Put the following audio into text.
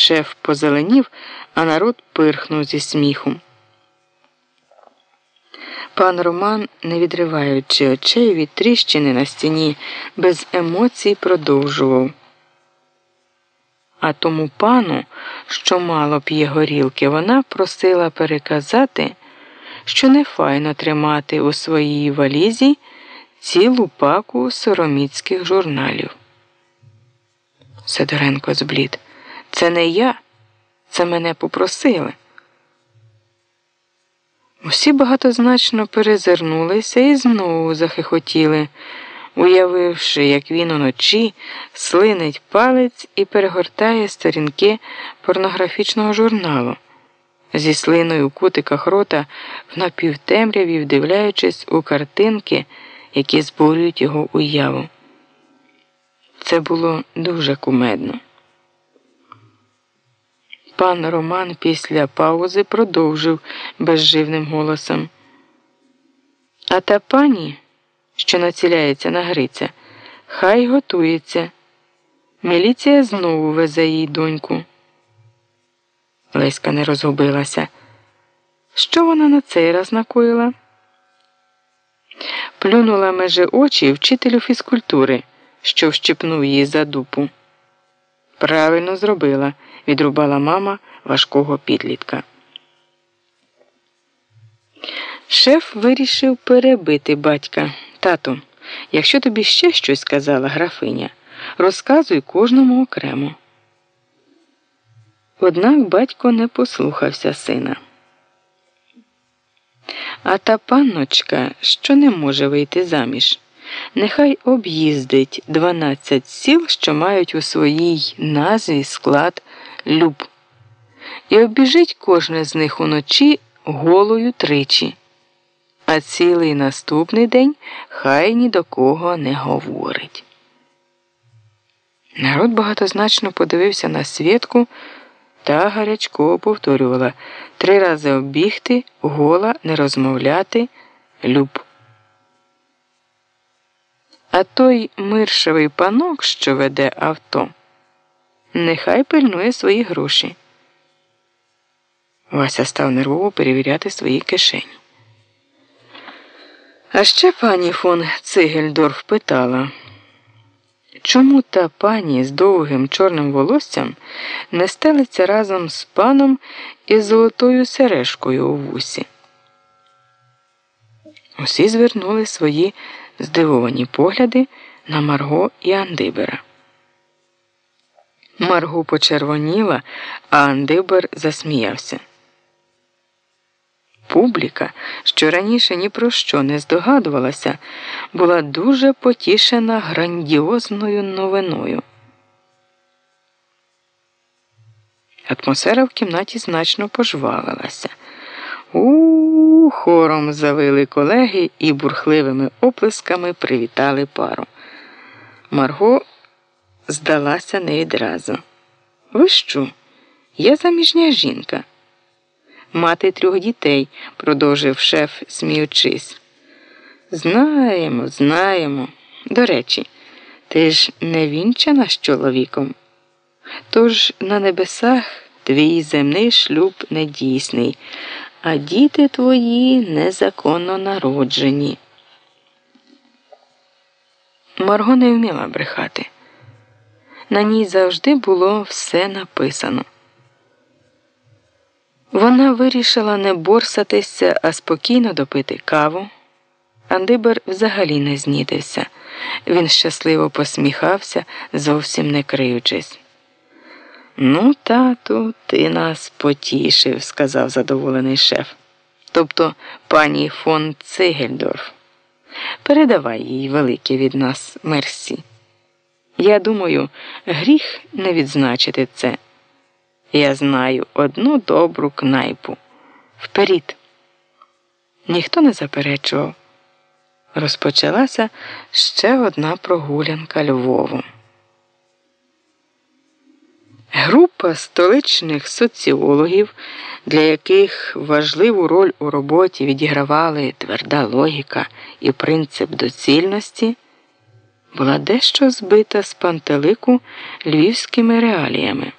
Шеф позеленів, а народ пирхнув зі сміху. Пан Роман, не відриваючи очей від тріщини на стіні, без емоцій продовжував. А тому пану, що мало п'є горілки, вона просила переказати, що не файно тримати у своїй валізі цілу паку сороміцьких журналів. Сидоренко зблід. Це не я, це мене попросили. Усі багатозначно перезирнулися і знову захихотіли, уявивши, як він уночі слинить палець і перегортає сторінки порнографічного журналу, зі слиною у кутиках рота в напівтемряві, вдивляючись у картинки, які збурюють його уяву. Це було дуже кумедно. Пан Роман після паузи продовжив безживним голосом. А та пані, що націляється на Гриця, хай готується. Міліція знову везе їй доньку. Леська не розгубилася. Що вона на цей раз накоїла? Плюнула межи очі вчителю фізкультури, що вщипнув її за дупу. Правильно зробила, відрубала мама важкого підлітка. Шеф вирішив перебити батька. Тату, якщо тобі ще щось сказала графиня, розказуй кожному окремо. Однак батько не послухався сина. А та панночка, що не може вийти заміж. Нехай об'їздить 12 сіл, що мають у своїй назві склад люб, і обіжить кожне з них уночі голою тричі, а цілий наступний день хай ні до кого не говорить. Народ багатозначно подивився на свідку та гарячково повторювала три рази оббігти, гола, не розмовляти, люб. А той миршевий панок, що веде авто, нехай пильнує свої гроші. Вася став нервово перевіряти свої кишені. А ще пані фон Цигельдорф питала, чому та пані з довгим чорним волоссям не стелиться разом з паном із золотою сережкою у вусі? Усі звернули свої здивовані погляди на Марго і Андибера. Марго почервоніла, а Андибер засміявся. Публіка, що раніше ні про що не здогадувалася, була дуже потішена грандіозною новиною. Атмосфера в кімнаті значно пожвавилася. У хором завили колеги і бурхливими оплесками привітали пару. Марго здалася не відразу. Ви що? Я заміжня жінка. Мати трьох дітей, продовжив шеф, сміючись. Знаємо, знаємо. До речі, ти ж не вінчана з чоловіком. Тож на небесах твій земний шлюб недійсний а діти твої незаконно народжені. Марго не вміла брехати. На ній завжди було все написано. Вона вирішила не борсатися, а спокійно допити каву. Андибер взагалі не знітився. Він щасливо посміхався, зовсім не криючись. Ну, тату, ти нас потішив, сказав задоволений шеф. Тобто пані фон Цигельдорф. Передавай їй велике від нас мерсі. Я думаю, гріх не відзначити це. Я знаю одну добру кнайпу. Вперід. Ніхто не заперечував. Розпочалася ще одна прогулянка Львову. Група столичних соціологів, для яких важливу роль у роботі відігравали тверда логіка і принцип доцільності, була дещо збита з пантелику львівськими реаліями.